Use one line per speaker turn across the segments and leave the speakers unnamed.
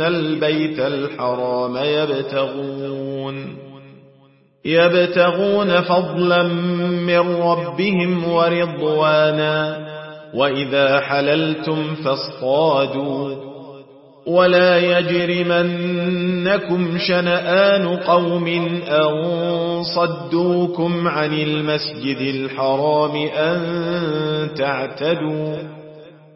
آمين البيت الحرام يبتغون يبتغون فضلا من ربهم ورضوانا وإذا حللتم فاصطادوا ولا يجرمنكم شنآن قوم أن صدوكم عن المسجد الحرام أن تعتدوا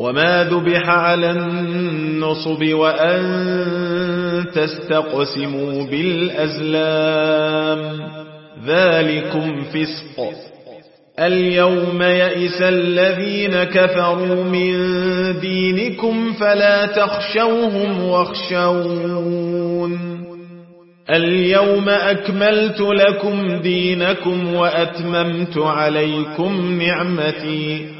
وما ذبح على النصب وأن تستقسموا بالأزلام ذلكم فسق اليوم يئس الذين كفروا من دينكم فلا تخشوهم واخشون اليوم أكملت لكم دينكم وأتممت عليكم نعمتي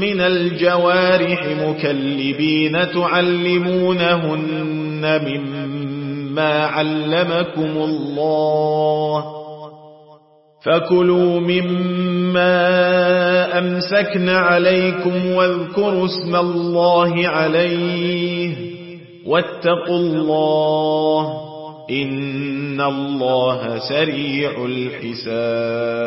من الجوارح مكلبين تعلمونهن مما علمكم الله فكلوا مما أمسكن عليكم واذكروا اسم الله عليه واتقوا الله إن الله سريع الحساب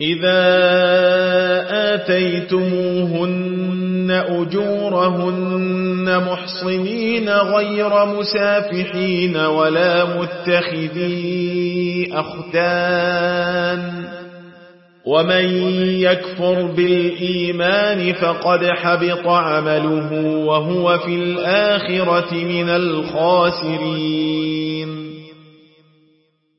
إذا آتيتموهن أجورهن محصنين غير مسافحين ولا متخذي أخدان ومن يكفر بالإيمان فقد حبط عمله وهو في الآخرة من الخاسرين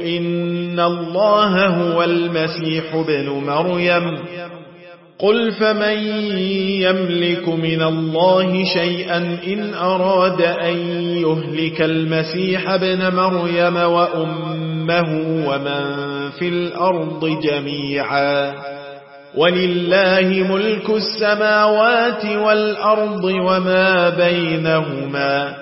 إن الله هو المسيح بن مريم. قل فمن يملك من الله شيئا إن أراد أن يهلك المسيح ابن مريم وأمه ومن في الأرض جميعا. ولله ملك السماوات والأرض وما بينهما.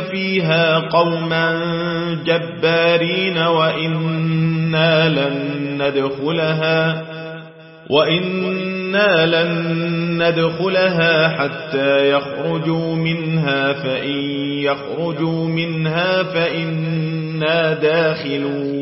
فيها قوما جبارين وإنا لن ندخلها وإنا لن ندخلها حتى يخرجوا منها فإن يخرجوا منها فإنا داخلون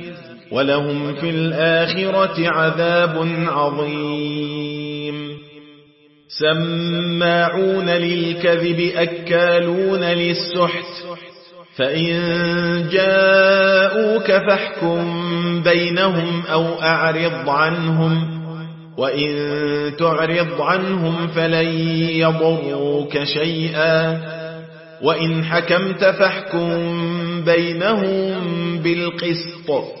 ولهم في الآخرة عذاب عظيم. سماعون للكذب أكالون للسحت. فإن جاءوك فاحكم بينهم أو أعرض عنهم. وإن تعرض عنهم فلن يضروك شيئا. وإن حكمت فاحكم بينهم بالقسط.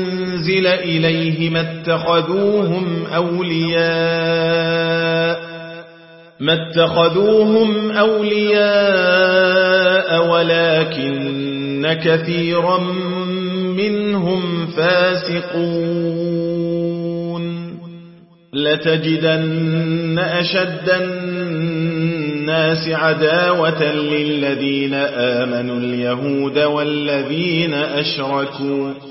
إليه ما اتخذوهم أولياء ما اتخذوهم أولياء ولكن كثيرا منهم فاسقون. لتجدن أشد الناس عداوة للذين آمنوا اليهود والذين أشركوا.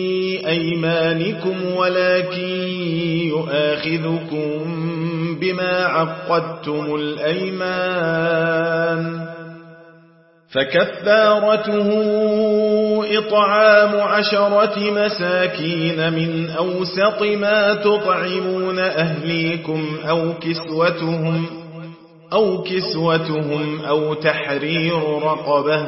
أيمانكم ولكن يؤاخذكم بما عقدتم الأيمان. فكفارته إطعام عشرة مساكين من أوسط ما تطعمون أهليكم أو كسوتهم أو كسوتهم أو تحرير رقبة.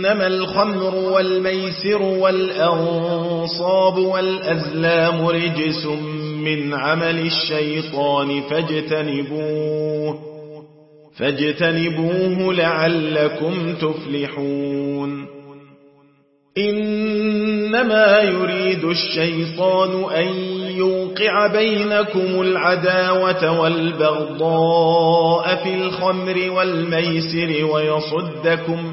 إنما الخمر والميسر والأنصاب والأزلام رجس من عمل الشيطان فاجتنبوه فاجتنبوه لعلكم تفلحون إنما يريد الشيطان أن يوقع بينكم العداوة والبغضاء في الخمر والميسر ويصدكم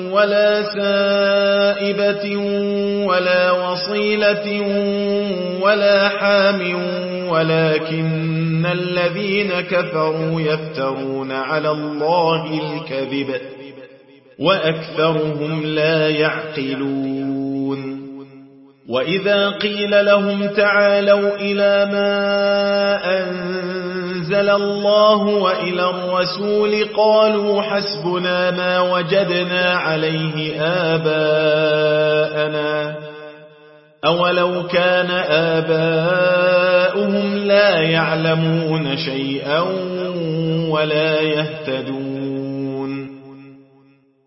ولا سائبة ولا وصيلة ولا حام ولكن الذين كفروا يفترون على الله الكذب وأكثرهم لا يعقلون وإذا قيل لهم تعالوا إلى ما أنزل الله وإلى الرسول قالوا حسبنا ما وجدنا عليه آباءنا أولو كان آباؤهم لا يعلمون شيئا ولا يهتدون.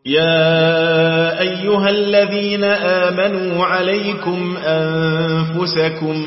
يا أيها الذين آمنوا عليكم أنفسكم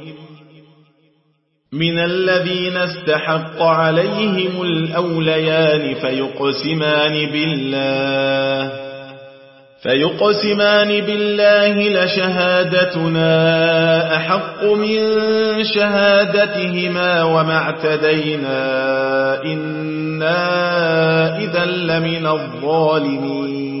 من الذين استحق عليهم الأوليان فيقسمان بالله فيقسمان بالله لشهادتنا أحق من شهادتهما وما اعتدينا إنا إذا لمن الظالمين.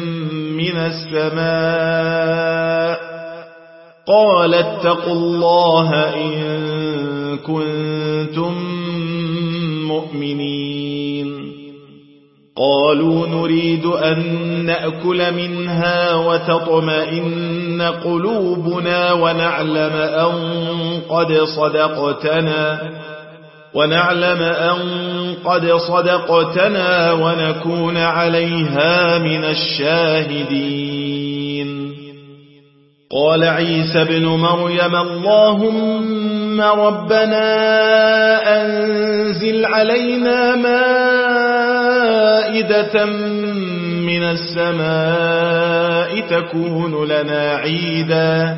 من السماء قال اتقوا الله إن كنتم مؤمنين. قالوا نريد أن نأكل منها وتطمئن قلوبنا ونعلم أن قد صدقتنا. ونعلم أن قد صدقتنا ونكون عليها من الشاهدين. قال عيسى بن مريم اللهم ربنا أنزل علينا مائدة من السماء تكون لنا عيدا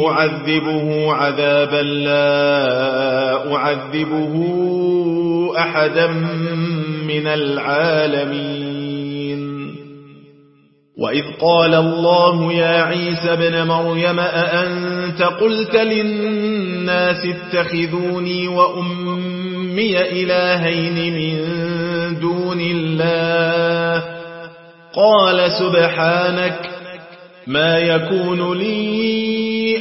أعذبه عذابا لا أعذبه أحدا من العالمين. وإذ قال الله يا عيسى بن مريم أأنت قلت للناس اتخذوني وأمي إلهين من دون الله؟ قال سبحانك ما يكون لي